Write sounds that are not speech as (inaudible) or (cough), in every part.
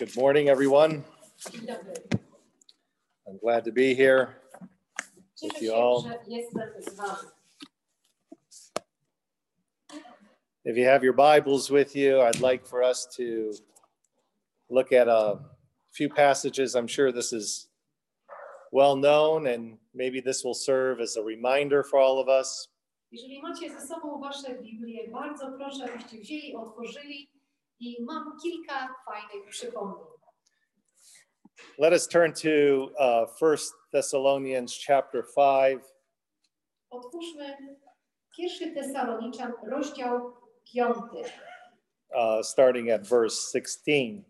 Good morning, everyone. I'm glad to be here. Thank you all. If you have your Bibles with you, I'd like for us to look at a few passages. I'm sure this is well known, and maybe this will serve as a reminder for all of us. Jeżeli macie ze sobą Wasze Biblie, bardzo proszę, abyście wzięli, otworzyli i mam kilka fajnych przypomnień. Let us turn to uh, 1 Thessalonians chapter 5, Otwórzmy Tesaloniczan, rozdział 5, uh, starting at verse 16.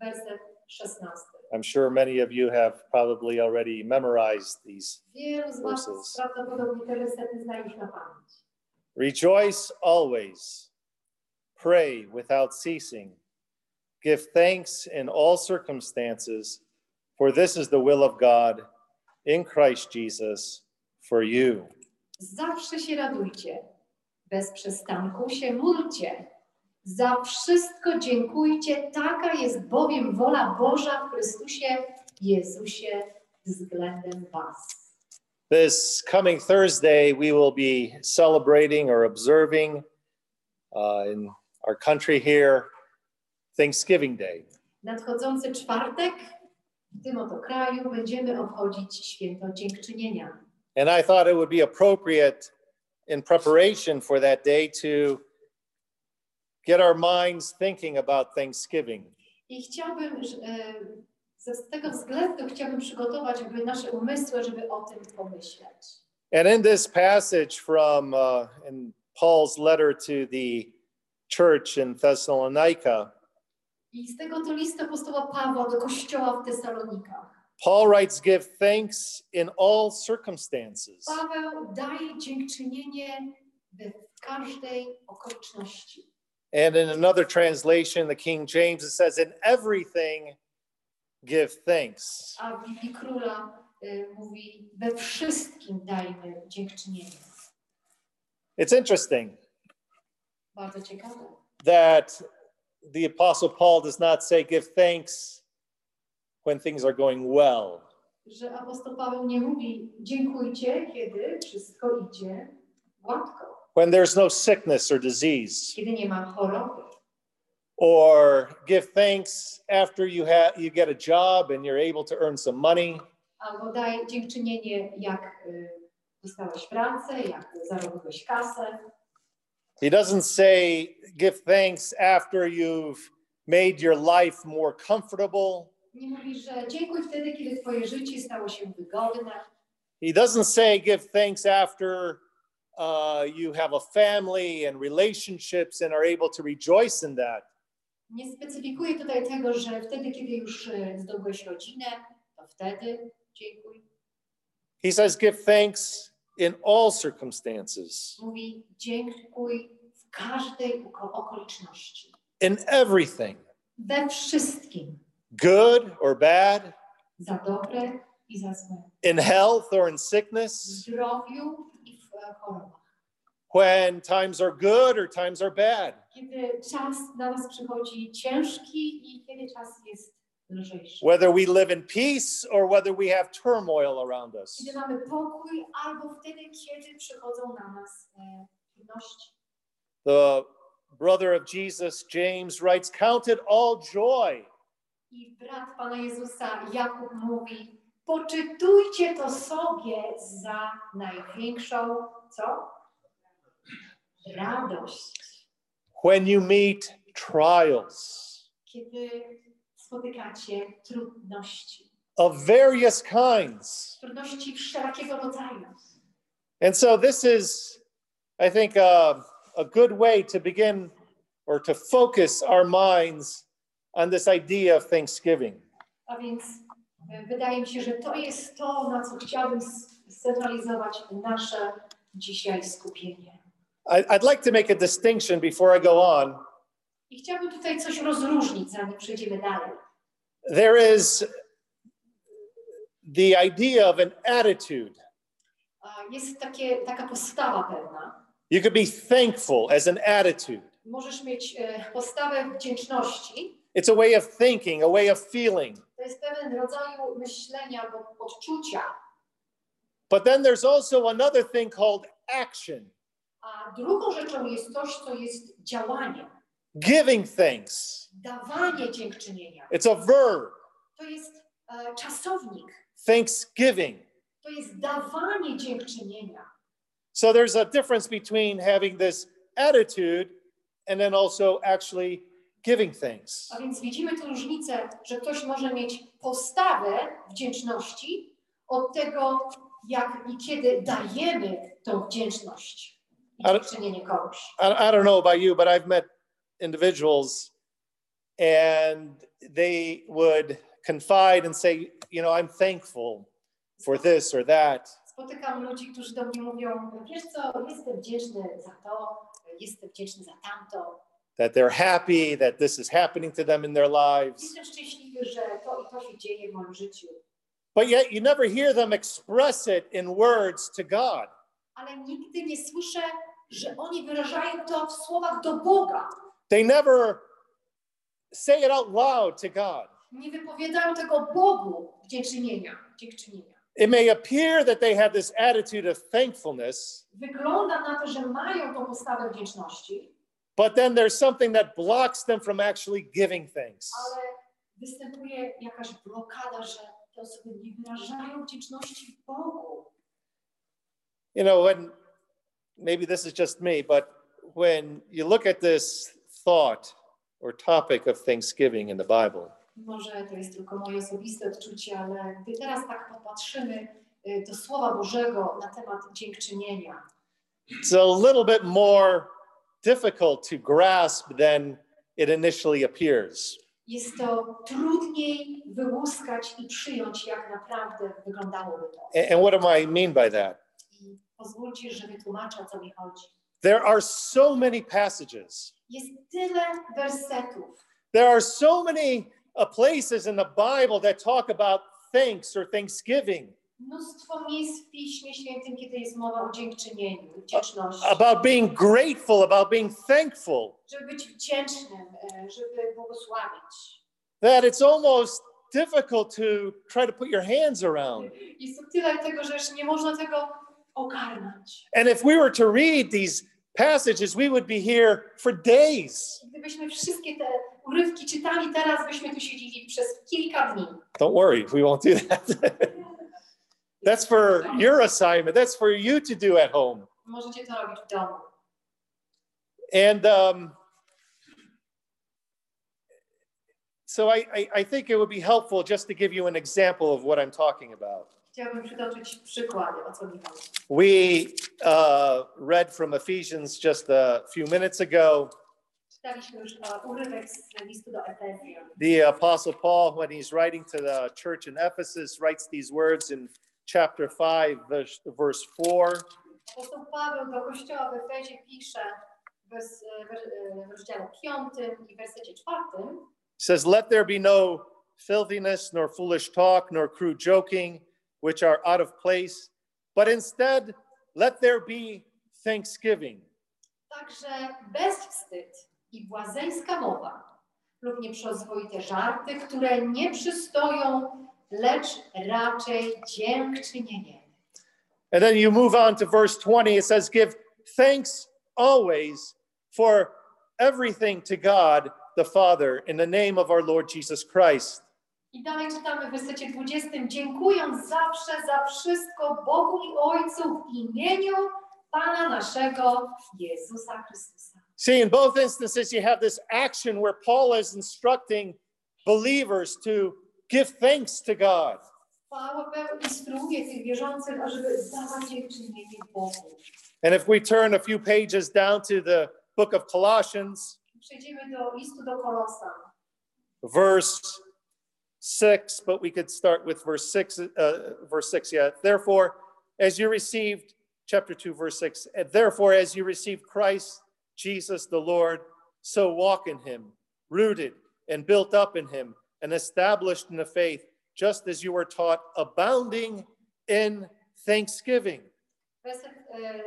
werset 16. I'm sure many of you have probably already memorized these. Wielu z Was Verses. prawdopodobnie te wersety zna już na pamięć. Rejoice always, pray without ceasing, give thanks in all circumstances, for this is the will of God in Christ Jesus for you. Zawsze się radujcie, bez przestanku się módlcie. Za wszystko dziękujcie, taka jest bowiem wola Boża w Chrystusie Jezusie względem Was. This coming Thursday, we will be celebrating or observing uh, in our country here Thanksgiving Day. Nadchodzący czwartek w tym oto kraju będziemy obchodzić święto dziękczynienia. And I thought it would be appropriate in preparation for that day to get our minds thinking about Thanksgiving. I chciałbym, z tego względu chciałbym przygotować jakby nasze umysły, żeby o tym pomyśleć. And in this passage from uh, in Paul's letter to the church in Thessalonica, I z tego to apostoła Pawła do kościoła w Tesalonikach. Paul writes, Give thanks in all circumstances. Paweł daje dziękczynienie w każdej okoliczności. And in another translation, the King James, it says, In everything give thanks. A w Biblii Króla y, mówi, we wszystkim dajmy dziękczynienie. It's interesting Bardzo ciekawe. that the Apostle Paul does not say, Give thanks when things are going well. Że apostoł Paweł nie mówi dziękujcie, kiedy wszystko idzie gładko, when there's no sickness or disease, kiedy nie ma choroby. or give thanks after you have you get a job and you're able to earn some money, Albo daj dziękczynienie, jak y, dostałeś pracę, jak zarobiłeś kasę. He doesn't say give thanks after you've made your life more comfortable. Nie mówi, że dziękuj wtedy, kiedy twoje życie stało się wygodne. He doesn't say give thanks after uh, you have a family and relationships and are able to rejoice in that. Nie specyfikuje tutaj tego, że wtedy, kiedy już zdobyłeś rodzinę, to wtedy dziękuj. He says give thanks in all circumstances, Mówi dziękuj w każdej okoliczności. in everything, We wszystkim. good or bad, Za dobre i za złe. in health or in sickness. W zdrowiu i w chorobach. when times are good or times are bad. Kiedy czas na nas przychodzi ciężki i kiedy czas jest. Whether we live in peace or whether we have turmoil around us. Pokój, wtedy, kiedy przychodzą na nas e. The brother of Jesus, James, writes, Count it all joy I brat Pana Jezusa, Jakub mówi, poczytujcie to sobie za największą, co? Radość. when you meet trials Kiedy spotykacie trudności. of various kinds. Trudności wszelakiego rodzaju. And so, this is, I think, uh, a good way to begin or to focus our minds on this idea of Thanksgiving. A więc e, wydaje mi się, że to jest to, na co chciałbym scentralizować nasze dzisiaj skupienie. I, I'd like to make a distinction before I go on. I chciałbym tutaj coś rozróżnić, zanim przejdziemy dalej. There is the idea of an attitude. Jest takie, taka postawa pewna. You could be thankful as an attitude. Możesz mieć e, postawę wdzięczności, It's a way of thinking, a way of feeling. To jest pewien rodzaj myślenia albo odczucia. But then there's also another thing called action, A drugą rzeczą jest coś, co jest działaniem. Giving thanks. Dawanie dziękczynienia. It's a verb, To jest e, czasownik. thanksgiving. To jest dawanie dziękczynienia. So there's a difference between having this attitude and then also actually giving things. A więc widzimy tu różnicę, że ktoś może mieć postawę wdzięczności od tego, jak i kiedy dajemy tą wdzięczność i komuś. I, I don't know about you, but I've met individuals and they would confide and say, you know, I'm thankful for this or that. Spotykam ludzi, którzy do mnie mówią, wiesz co, jestem wdzięczny za to, jestem wdzięczny za tamto, that they're happy that this is happening to them in their lives. jestem szczęśliwy, że to i to się dzieje w moim życiu. But yet you never hear them express it in words to God. Ale nigdy nie słyszę, że oni wyrażają to w słowach do Boga. They never say it out loud to God. Nie wypowiadają tego Bogu wdziękczynienia, dziękczynienia. It may appear that they have this attitude of thankfulness, Wygląda na to, że mają tą postawę wdzięczności, but then there's something that blocks them from actually giving thanks. ale występuje jakaś blokada, że te osoby nie wyrażają wdzięczności Bogu. You know, when maybe this is just me, but when you look at this thought or topic of Thanksgiving in the Bible, Może to jest tylko moje osobiste odczucie, ale gdy teraz tak popatrzymy y, do Słowa Bożego na temat dziękczynienia, it's a little bit more difficult to grasp than it initially appears. jest to trudniej wyłuskać i przyjąć, jak naprawdę wyglądałoby to. And what do I mean by that? I pozwólcie, że wytłumaczę, o co mi chodzi. There are so many passages. Jest tyle wersetów, There are so many uh, places in the Bible that talk about thanks or thanksgiving, mnóstwo miejsc w Piśmie Świętym, kiedy jest mowa o dziękczynieniu, wdzięczności. about being grateful, about being thankful, Żeby być wdzięcznym, żeby błogosławić. that it's almost difficult to try to put your hands around. Jest tyle tego, że nie można tego ogarnąć. And if we were to read these passages, we would be here for days. Gdybyśmy wszystkie te urywki czytali teraz, byśmy tu siedzieli przez kilka dni. Don't worry, we won't do that. (laughs) That's for your assignment. That's for you to do at home. Możecie to robić w domu. And um, so I, I, I think it would be helpful just to give you an example of what I'm talking about. Chciałabym przytoczyć przykłady, o co mi chodzi. We uh, read from Ephesians just a few minutes ago. Czytaliśmy już urywek z listu do Efezjan. The Apostle Paul, when he's writing to the church in Ephesus, writes these words in chapter 5, verse, verse 4. Apostoł Paweł do kościoła w Efezie pisze wers- e, w, w rozdziale 5 i wersecie 4. He says, Let there be no filthiness, nor foolish talk, nor crude joking, which are out of place, but instead let there be thanksgiving. Także bezwstyd i błazeńska mowa lub nieprzyzwoite żarty, które nie przystoją, lecz raczej dziękczynienie. And then you move on to verse 20, it says, Give thanks always for everything to God the Father in the name of our Lord Jesus Christ. I dalej czytamy w wersecie 20. Dziękując zawsze za wszystko Bogu i Ojcu w imieniu Pana naszego Jezusa Chrystusa. See, in both instances, you have this action where Paul is instructing believers to give thanks to God. And if we turn a few pages down to the book of Colossians, verse six, but we could start with verse six, uh, verse six, yeah. Therefore, as you received, chapter two, verse six, and therefore, as you received Christ Jesus the Lord, so walk in him, rooted and built up in him, and established in the faith, just as you were taught, abounding in thanksgiving. Werset,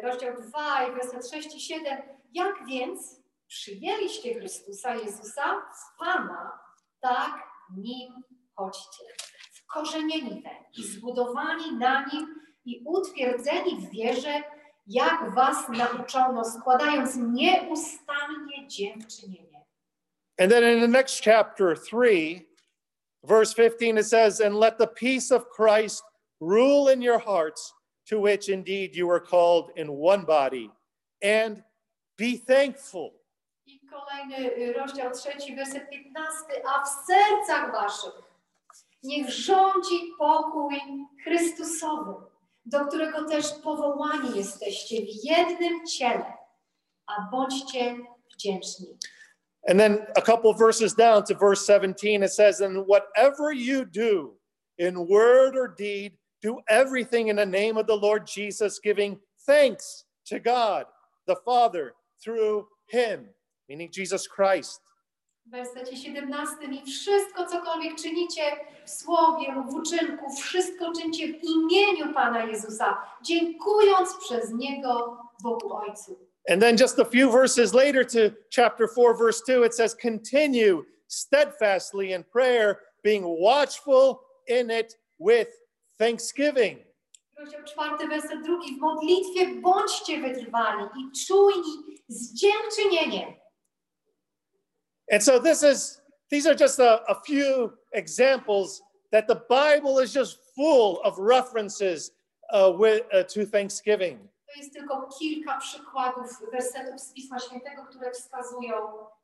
rozdział 2 i werset 6 i 7. Jak więc przyjęliście Chrystusa Jezusa z Pana Tak nim chodźcie. Wkorzenieni i zbudowani na nim i utwierdzeni w wierze, jak was nauczono, składając nieustannie dziękczynienie. And then in the next chapter, 3, verse 15, it says, And let the peace of Christ rule in your hearts, to which indeed you were called in one body, and be thankful. I kolejny y, rozdział trzeci, werset 15. A w sercach waszych niech rządzi pokój Chrystusowy, do którego też powołani jesteście w jednym ciele, a bądźcie wdzięczni. And then a couple verses down to verse 17, it says, And whatever you do in word or deed, do everything in the name of the Lord Jesus, giving thanks to God the Father through him, meaning Jesus Christ. W wersecie 17. I wszystko, cokolwiek czynicie w słowie lub w uczynku, wszystko czyńcie w imieniu Pana Jezusa, dziękując przez Niego Bogu Ojcu. And then just a few verses later to chapter 4, verse 2, it says, Continue steadfastly in prayer, being watchful in it with thanksgiving. Rozdział czwarty, werset drugi. W modlitwie bądźcie wytrwali i czujni z dziękczynieniem. And so this is these are just a, a few examples that the Bible is just full of references uh, with, uh, to Thanksgiving. To jest tylko kilka przykładów wersetów z Pisma Świętego, które wskazują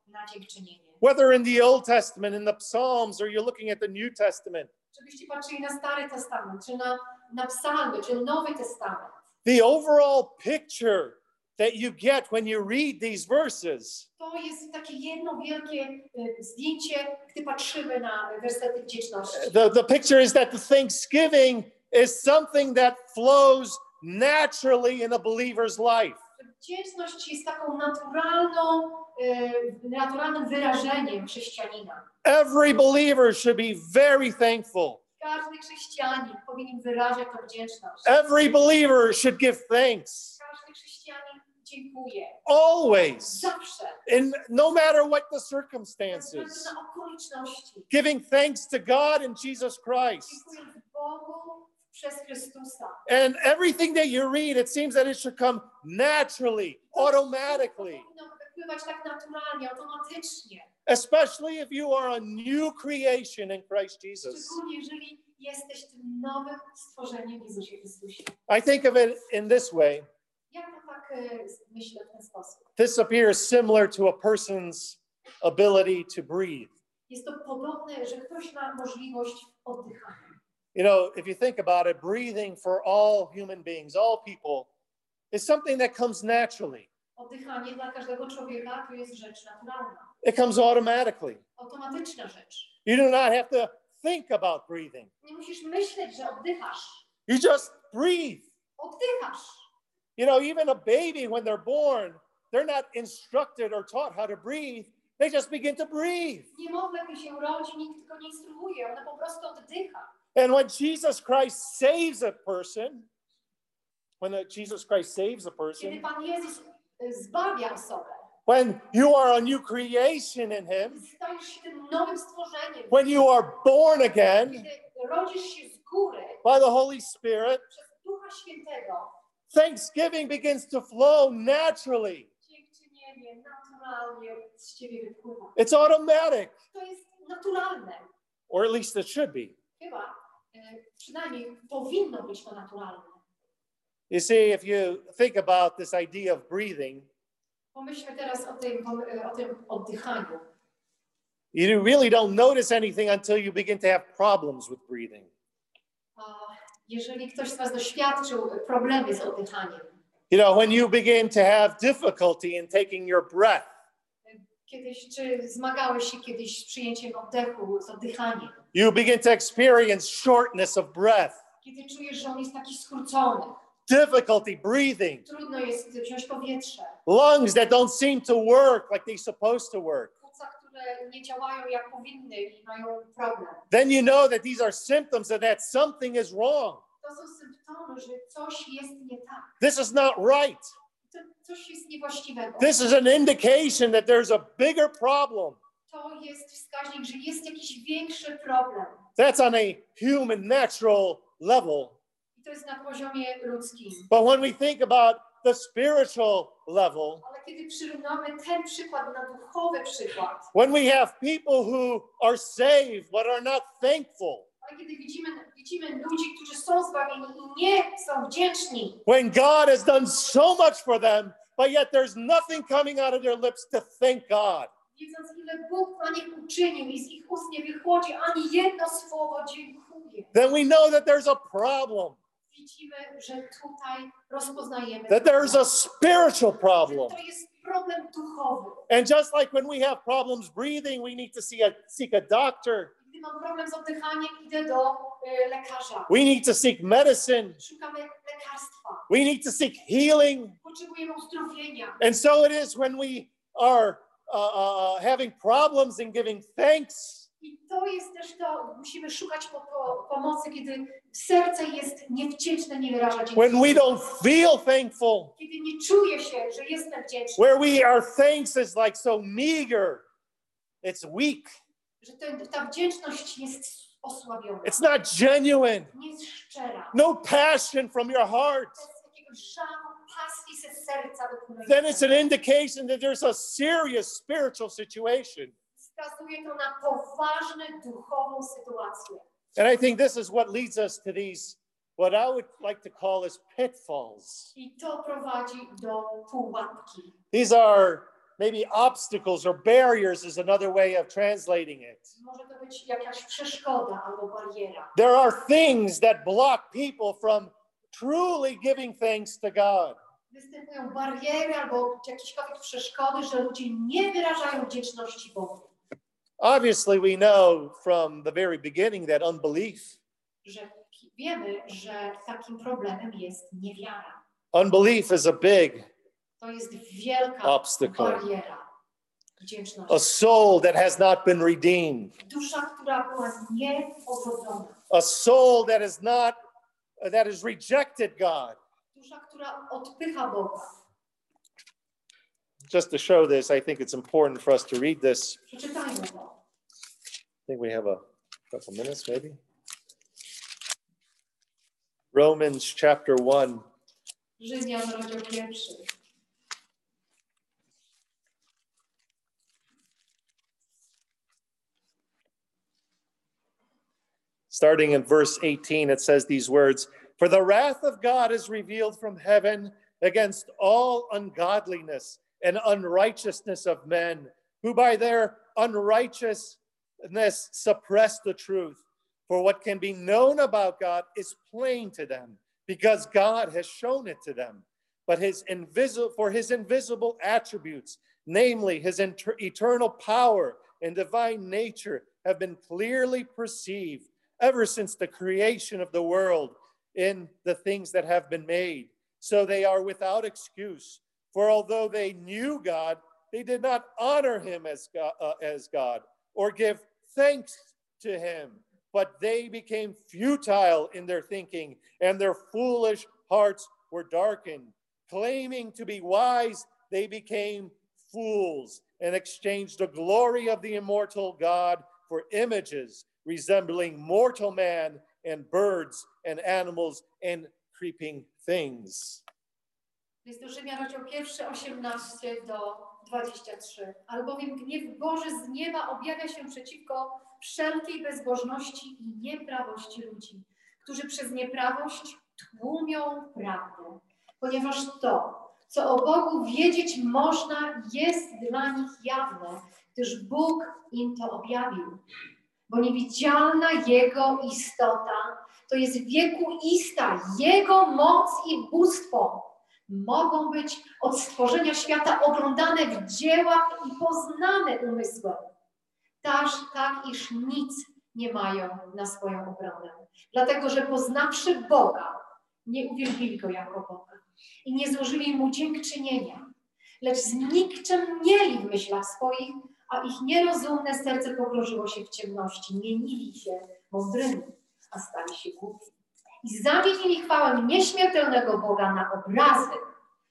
na dziękczynienie. Whether in the Old Testament, in the Psalms, or you're looking at the New Testament, Żebyście patrzyli na Stary Testament, czy na, na Psalmy, czy Nowy Testament. the overall picture that you get when you read these verses To jest takie jedno wielkie y, zdjęcie, gdy patrzymy na wersety wdzięczności. the, the picture is that the Thanksgiving is something that flows naturally in a believer's life. Wdzięczność jest taką naturalną, y, naturalnym wyrażeniem chrześcijanina. Every believer should be very thankful. Każdy chrześcijanin powinien wyrażać tą wdzięczność. Every believer should give thanks Każdy chrześcijanin dziękuję. always, Zawsze. in no matter what the circumstances. Giving thanks to God and Jesus Christ. Dziękuję Bogu przez Chrystusa. And everything that you read, it seems that it should come naturally, automatically, To powinno wypływać tak naturalnie, automatycznie. especially if you are a new creation in Christ Jesus. Szczególnie jeżeli jesteś tym nowym stworzeniem w Jezusie Chrystusie. I think of it in this way Ja to tak myślę w ten sposób. this appears similar to a person's ability to breathe. Jest to podobne, że ktoś ma możliwość oddychania. You know, if you think about it, breathing for all human beings, all people, is something that comes naturally. Oddychanie dla każdego człowieka to jest rzecz naturalna, It comes automatically. automatyczna rzecz. You do not have to think about breathing. Nie musisz myśleć, że oddychasz. You just breathe. Oddychasz. You know, even a baby, when they're born, they're not instructed or taught how to breathe. They just begin to breathe. Niemowlę, gdy się urodzi, nikt go nie instruuje, ona po prostu oddycha. And when Jesus Christ saves a person, when the- Jesus Christ saves a person, Pan Jezus y, zbawia osobę, when you are a new creation in Him, stajesz się tym nowym stworzeniem. when you are born again Kiedy rodzisz się z góry by the Holy Spirit, przez Ducha Świętego, thanksgiving begins to flow naturally. It's automatic, or at least it should be. You see, if you think about this idea of breathing, you really don't notice anything until you begin to have problems with breathing. Jeżeli ktoś z Was doświadczył problemy z oddychaniem, You know, when you begin to have difficulty in taking your breath, kiedyś, czy zmagałeś się kiedyś z przyjęciem oddechu, z oddychaniem, you begin to experience shortness of breath, kiedy czujesz, że on jest taki skrócony, difficulty breathing, trudno jest wziąć powietrze, lungs that don't seem to work like they're supposed to work, nie działają jak powinny i mają problem. then you know that these are symptoms of that something is wrong. To są symptomy, że coś jest nie tak, This is not right. to coś jest niewłaściwego. This is an indication that there's a bigger problem to jest wskaźnik, że jest jakiś większy problem. That's on a human, natural level. I to jest na poziomie ludzkim. But when we think about the spiritual level, Ale kiedy przyrównamy ten przykład na duchowy przykład, when we have people who are saved but are not thankful, kiedy widzimy, widzimy ludzi, którzy są zbawieni i nie są wdzięczni, when God has done so much for them, but yet there's nothing coming out of their lips to thank God. wiedząc ile Bóg dla nich uczynił i z ich ust nie wychodzi ani jedno słowo dziękuję, then we know that there's a problem, widzimy, że tutaj rozpoznajemy, that there's a spiritual problem. to jest problem duchowy. And just like when we have problems breathing, we need to see a, seek a doctor. Gdy mam problem z oddychaniem, idę do y, lekarza. We need to seek medicine. We need to seek healing. And so it is when we are uh, uh, having problems and giving thanks. I to jest też to, musimy szukać po, po, pomocy, kiedy serce jest niewdzięczne, nie wyraża When dziękuję. we don't feel thankful, Kiedy nie czuję się, że jestem wdzięczny, where we our thanks is like so meager, it's weak, że ten, ta wdzięczność jest osłabiona, it's not genuine, nie jest szczera. no passion from your heart. Then it's an indication that there's a serious spiritual situation. Wskazuje to na poważną duchową sytuację. And I think this is what leads us to these, what I would like to call as pitfalls. I to prowadzi do pułapki. These are maybe obstacles or barriers, is another way of translating it. Może to być jakaś przeszkoda albo bariera. There are things that block people from truly giving thanks to God. Występują bariery albo jakiekolwiek przeszkody, że ludzie nie wyrażają wdzięczności Bogu. Obviously, we know from the very beginning that unbelief, Że wiemy, że takim problemem jest niewiara. unbelief is a big, To jest wielka Obstacle. bariera wdzięczności. a soul that has not been redeemed, Dusza, która była a soul that is not, that has rejected God. Dusza, która odpycha Boga. Just to show this, I think it's important for us to read this. Przeczytajmy think we have a couple minutes, maybe. Romans chapter 1. Rzymian, rozdział pierwszy. Starting in verse 18, it says these words For the wrath of God is revealed from heaven against all ungodliness and unrighteousness of men, who by their unrighteousness suppress the truth. For what can be known about God is plain to them, because God has shown it to them. But his invisible for his invisible attributes, namely his inter- eternal power and divine nature, have been clearly perceived ever since the creation of the world in the things that have been made. So they are without excuse. For although they knew God, they did not honor him as God, uh, as God or give thanks to him, but they became futile in their thinking, and their foolish hearts were darkened. Claiming to be wise, they became fools and exchanged the glory of the immortal God for images resembling mortal man and birds and animals and creeping things. Jest Rzymian, rozdział pierwszy, 18 do 23. Albowiem gniew Boży z nieba objawia się przeciwko wszelkiej bezbożności i nieprawości ludzi, którzy przez nieprawość tłumią prawdę. Ponieważ to, co o Bogu wiedzieć można, jest dla nich jawne, gdyż Bóg im to objawił. Bo niewidzialna Jego istota to jest wiekuista, Jego moc i bóstwo mogą być od stworzenia świata oglądane w dziełach i poznane umysłem. Taż, tak, iż nic nie mają na swoją obronę. Dlatego, że poznawszy Boga, nie uwielbili Go jako Boga i nie złożyli Mu dziękczynienia, lecz znikczemnieli w myślach swoich, a ich nierozumne serce pogrążyło się w ciemności. Mienili się mądrymi, a stali się głupi. I zamienili chwałę nieśmiertelnego Boga na obrazy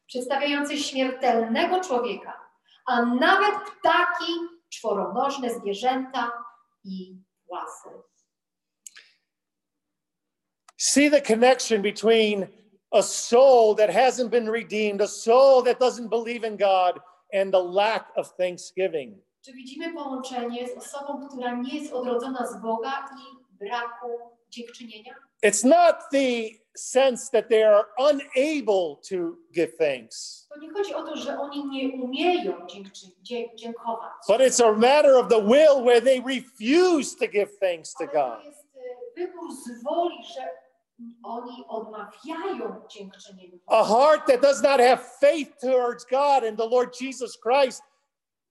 przedstawiające śmiertelnego człowieka, a nawet ptaki czworonożne zwierzęta i łasy. See the connection between a soul that hasn't been redeemed, a soul that doesn't believe in God, and the lack of thanksgiving. Czy widzimy połączenie z osobą, która nie jest odrodzona z Boga i braku? It's not the sense that they are unable to give thanks, To nie chodzi o to, że oni nie umieją dziękczy, dzie, dziękować. but it's a matter of the will where they refuse to give thanks to God. to jest wybór z woli, że oni odmawiają dziękczynienia. A heart that does not have faith towards God and the Lord Jesus Christ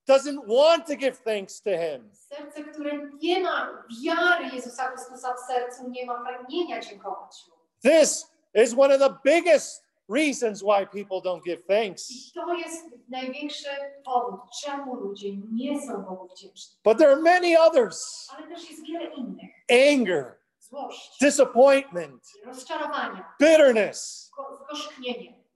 doesn't want to give thanks to Him. Serce, które nie ma wiary Jezusa Chrystusa w sercu, nie ma pragnienia dziękować Mu. This is one of the biggest reasons why people don't give thanks. I to jest największy powód, czemu ludzie nie są Bogu wdzięczni. But there are many others Ale też jest wiele innych. anger, disappointment, bitterness.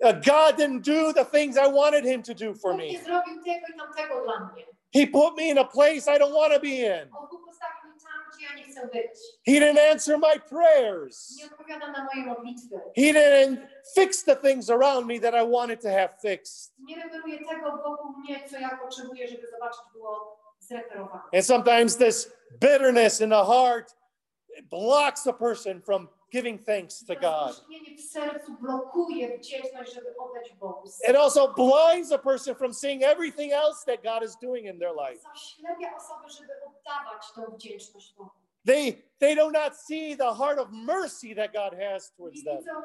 Uh, God didn't do the things I wanted Him to do for me. zrobił tego i tamtego dla mnie. He put me in a place I don't want to be in. On Bóg postawił mnie tam, gdzie ja nie chcę być. He didn't answer my prayers. Nie odpowiada na moje modlitwy. He didn't fix the things around me that I wanted to have fixed. Nie reperuje tego wokół mnie, co ja potrzebuję, żeby zobaczyć było zreperowane. And sometimes this bitterness in the heart blocks a person from giving thanks to God. zgorzknienie w sercu blokuje wdzięczność, żeby oddać Bogu. It also blinds a person from seeing everything else that God is doing in their life. Zaślepia osoby, żeby oddawać tą wdzięczność Bogu. They they do not see the heart of mercy that God has towards them. widzą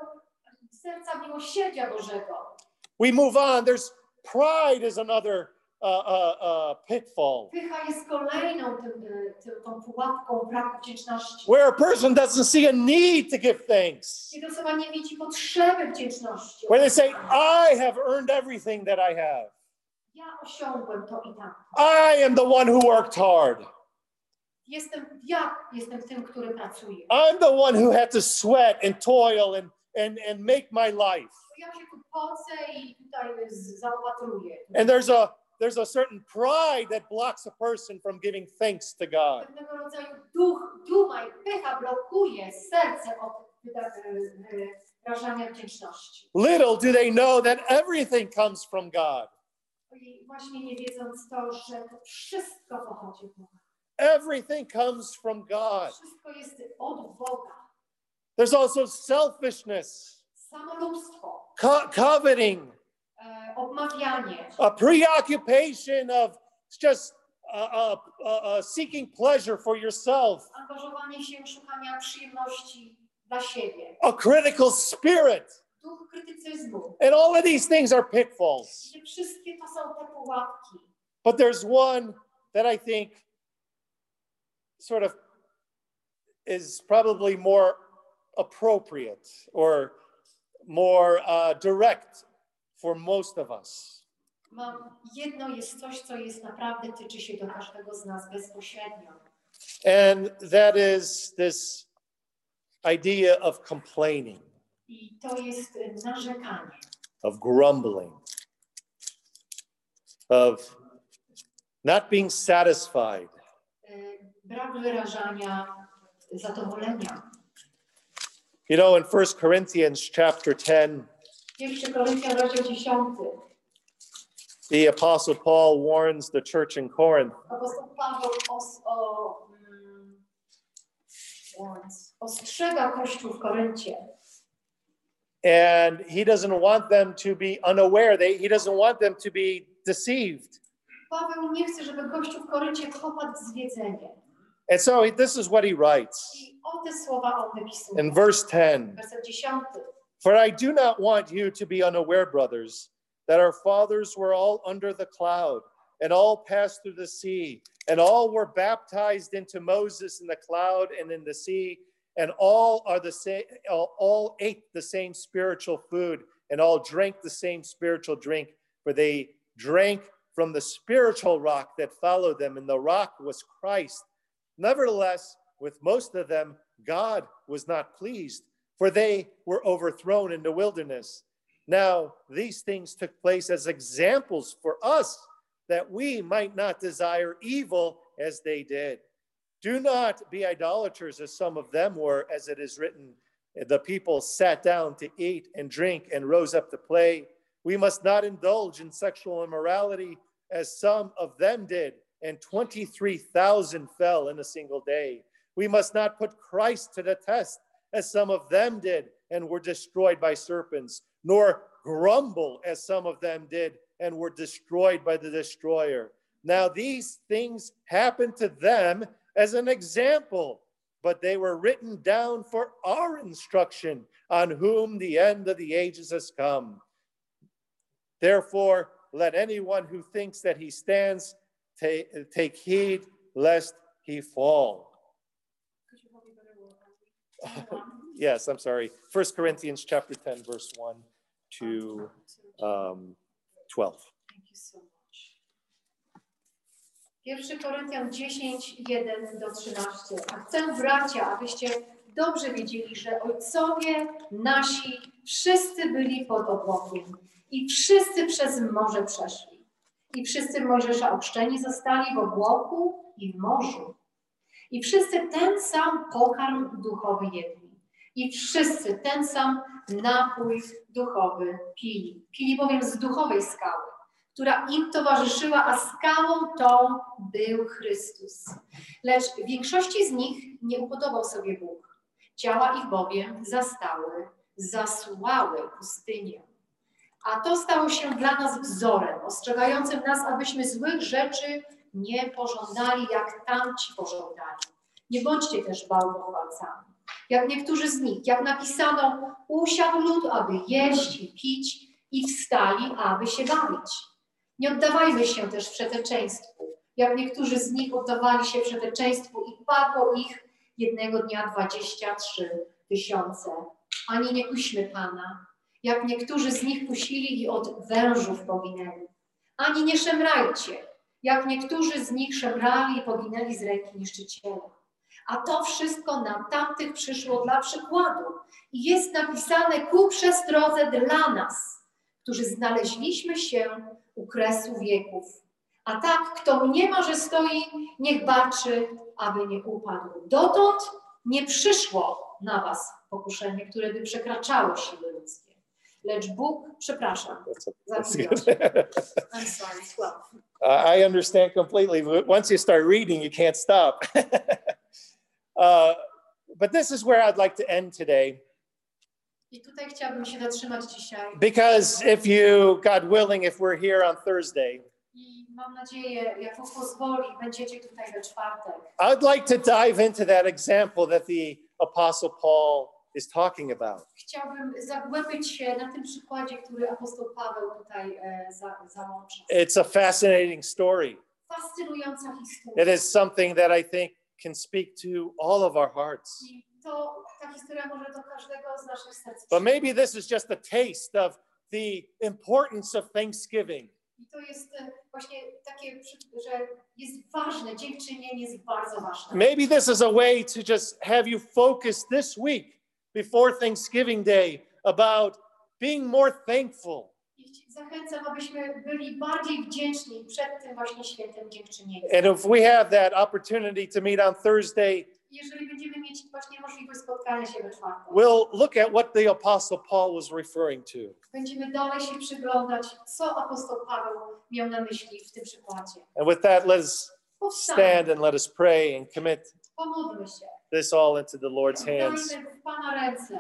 serca miłosierdzia Bożego. We move on. There's pride is another uh, pitfall Pycha jest kolejną tym, y, tym, tą pułapką braku wdzięczności. where a person doesn't see a need to give thanks. Kiedy osoba nie widzi potrzeby wdzięczności. Where they say, I have earned everything that I have. Ja osiągłem to i am the one who worked hard. Jestem, ja jestem tym, który pracuje. I'm the one who had to sweat and toil and, and, and make my life. Ja się tu pocę i tutaj z- zaopatruję. And there's a there's a certain pride that blocks a person from giving thanks to God. Pewnego rodzaju duch, duma i pycha blokuje serce od wyda- y- y- wyrażania wdzięczności. Little do they know that everything comes from God. I właśnie nie wiedząc to, że to wszystko pochodzi od Boga. Everything comes from God. Wszystko jest od Boga. There's also selfishness, co- coveting, obmawianie, a preoccupation of just uh, uh, uh, uh, seeking pleasure for yourself, angażowanie się szukania przyjemności dla siebie, a critical spirit. duch krytycyzmu. And all of these things are pitfalls. Wszystkie to są te pułapki. But there's one that I think sort of is probably more appropriate or more uh, direct for most of us. Mam jedno jest coś, co jest naprawdę tyczy się do każdego z nas bezpośrednio. And that is this idea of complaining, I to jest narzekanie, of grumbling, of not being satisfied. brak wyrażania zadowolenia. You know, in First Corinthians chapter 10, Pierwszy Koryntian, rozdział 10. the Apostle Paul warns the church in Corinth Apostoł Paweł os, o, mm, ostrzega Kościół w Koryncie. and he doesn't want them to be unaware. They, he doesn't want them to be deceived. Paweł nie chce, żeby Kościół w Koryncie popadł w zwiedzenie. And so this is what he writes I o te słowa on wypisuje. in verse 10 Werset 10. For I do not want you to be unaware, brothers, that our fathers were all under the cloud and all passed through the sea, and all were baptized into Moses in the cloud and in the sea, and all are the same, all, ate the same spiritual food, and all drank the same spiritual drink, for they drank from the spiritual rock that followed them, and the rock was Christ. Nevertheless, with most of them, God was not pleased, for they were overthrown in the wilderness. Now, these things took place as examples for us, that we might not desire evil as they did. Do not be idolaters as some of them were, as it is written, the people sat down to eat and drink and rose up to play. We must not indulge in sexual immorality as some of them did, and 23,000 fell in a single day. We must not put Christ to the test as some of them did and were destroyed by serpents, nor grumble as some of them did and were destroyed by the destroyer. Now, these things happened to them as an example, but they were written down for our instruction, on whom the end of the ages has come. Therefore, let anyone who thinks that he stands take, take heed lest he fall. (laughs) yes, I'm sorry. First Corinthians chapter 10, verse 1 to um, 12. Thank you so much. 1 Koryntian 10, 1 do 13. A chcę, bracia, abyście dobrze wiedzieli, że ojcowie nasi wszyscy byli pod obłokiem i wszyscy przez morze przeszli. I wszyscy Mojżesza ochrzczeni zostali w obłoku i morzu. I wszyscy ten sam pokarm duchowy jedli. I wszyscy ten sam napój duchowy pili. Pili bowiem z duchowej skały, która im towarzyszyła, a skałą tą był Chrystus. Lecz większości z nich nie upodobał sobie Bóg. Ciała ich bowiem zastały, zasłały pustynię. A to stało się dla nas wzorem, ostrzegającym nas, abyśmy złych rzeczy nie pożądali, jak tamci pożądali. Nie bądźcie też bałwochwalcami jak niektórzy z nich, jak napisano, usiadł lud, aby jeść i pić i wstali, aby się bawić. Nie oddawajmy się też przeteczeństwu, jak niektórzy z nich oddawali się przeteczeństwu i padło ich jednego dnia dwadzieścia trzy tysiące. Ani nie kuśmy Pana, jak niektórzy z nich kusili i od wężów poginęli. Ani nie szemrajcie, jak niektórzy z nich szemrali i poginęli z ręki niszczyciela. A to wszystko nam tamtych przyszło dla przykładu i jest napisane ku przestrodze dla nas, którzy znaleźliśmy się u kresu wieków. A tak, kto mniema, że stoi, niech baczy, aby nie upadł. Dotąd nie przyszło na was pokuszenie, które by przekraczało siły ludzkie. Lecz Bóg, przepraszam, (laughs) I'm sorry, 12. I understand completely. Once you start reading, you can't stop. (laughs) Uh, but this is where I'd like to end today. I tutaj chciałbym się zatrzymać dzisiaj. Because if you, God willing, if we're here on Thursday, I mam nadzieję, pozwoli, będziecie tutaj we czwartek. I'd like to dive into that example that the Apostle Paul is talking about. Chciałbym zagłębić się na tym przykładzie, który apostoł Paweł tutaj e, za, załącza. It's a fascinating story. Fascynująca historia. It is something that I think can speak to all of our hearts. I to, ta historia może do każdego z naszych serc But maybe this is just a taste of the importance of Thanksgiving. I to jest e, właśnie takie, że jest ważne, dziękczynienie jest bardzo ważne. Maybe this is a way to just have you focus this week before Thanksgiving Day about being more thankful. Zachęcam, abyśmy byli bardziej wdzięczni przed tym właśnie świętem dziękczynienia. And if we have that opportunity to meet on Thursday, Jeżeli będziemy mieć właśnie możliwość spotkania się we czwartek, we'll look at what the Apostle Paul was referring to. będziemy dalej się przyglądać, co apostoł Paweł miał na myśli w tym przykładzie. And with that, let us Powstańmy, stand and let us pray and commit pomódlmy się. this all into the Lord's hands. Dajmy Pana ręce.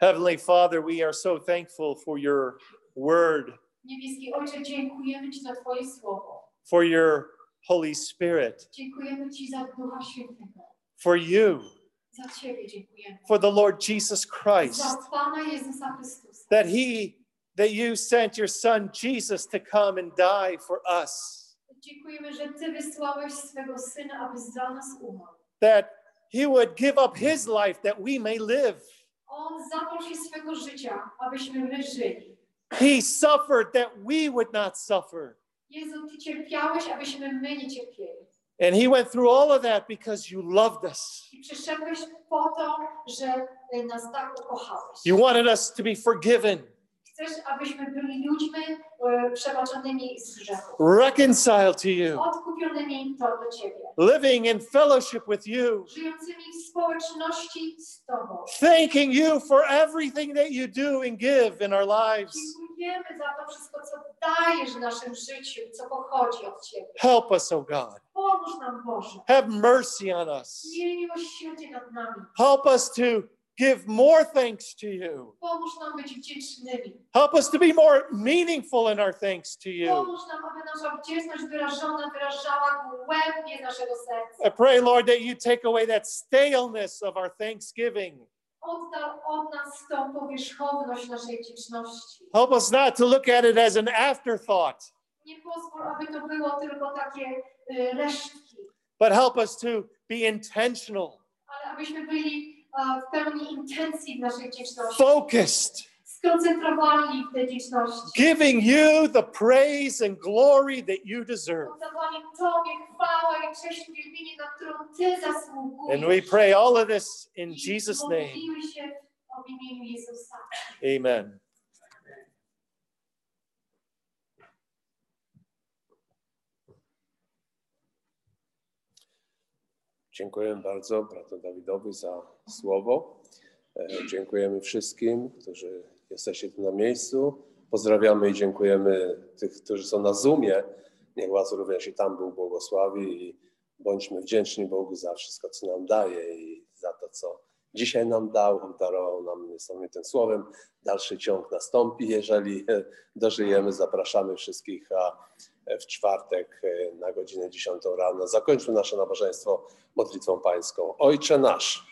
Heavenly Father, we are so thankful for your word, Niebieski Ojcze, dziękujemy Ci za Twoje słowo. for your Holy Spirit, Dziękujemy Ci za Ducha Świętego. for you, Za Ciebie dziękujemy. for the Lord Jesus Christ, Za Pana Jezusa Chrystusa. that He, that you sent your Son Jesus to come and die for us, Dziękujemy, że Ty wysłałeś swego Syna, aby za nas umarł. that He would give up His life that we may live. On swego życia, abyśmy my żyli. He suffered that we would not suffer. Jezu, Ty cierpiałeś, abyśmy my nie cierpieli. And He went through all of that because you loved us. To, że nas tak. You wanted us to be forgiven. Chcesz, abyśmy byli ludźmi przebaczonymi z grzechu, reconciled to you, odkupionymi to do Ciebie, living in fellowship with you, żyjącymi w społeczności z Tobą. thanking you for everything that you do and give in our lives. Dziękujemy za to wszystko, co dajesz w naszym życiu, co pochodzi od Ciebie. Help us, oh God. Pomóż nam, Boże. Have mercy on us. Miej miłosierdzie nad nami. Help us to give more thanks to you. Pomóż nam być wdzięcznymi. Help us to be more meaningful in our thanks to you. Pomóż nam, aby nasza wdzięczność wyrażona wyrażała głębie naszego serca. I pray, Lord, that you take away that staleness of our thanksgiving. Oddal od nas tą powierzchowność naszej wdzięczności. Help us not to look at it as an afterthought, Nie pozwól, aby to było tylko takie y, resztki, but help us to be intentional, ale abyśmy byli a, w pełni intencji w naszej wdzięczności. focused, Skoncentrowani w tej wdzięczności. giving you the praise and glory that you deserve. Oddawali Tobie chwałę i cześć i wielbienie, na którą Ty zasługujesz. And we pray all of this in I Jesus' name. modlimy się w imieniu Jezusa. Amen. Dziękuję bardzo bratu Dawidowi za słowo. E, Dziękujemy wszystkim, którzy jesteście tu na miejscu. Pozdrawiamy i dziękujemy tych, którzy są na Zoomie. Niech Was również i tam Bóg błogosławi i bądźmy wdzięczni Bogu za wszystko, co nam daje i za to, co dzisiaj nam dał, obdarował nam niesamowitym słowem. Dalszy ciąg nastąpi, jeżeli (laughs) dożyjemy. Zapraszamy wszystkich w czwartek e, na godzinę 10 rano. Zakończmy nasze nabożeństwo modlitwą pańską. Ojcze nasz,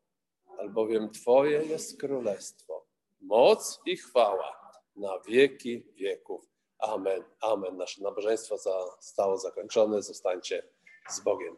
Albowiem Twoje jest królestwo, moc i chwała na wieki wieków. Amen. Amen. Nasze nabożeństwo zostało zakończone. Zostańcie z Bogiem.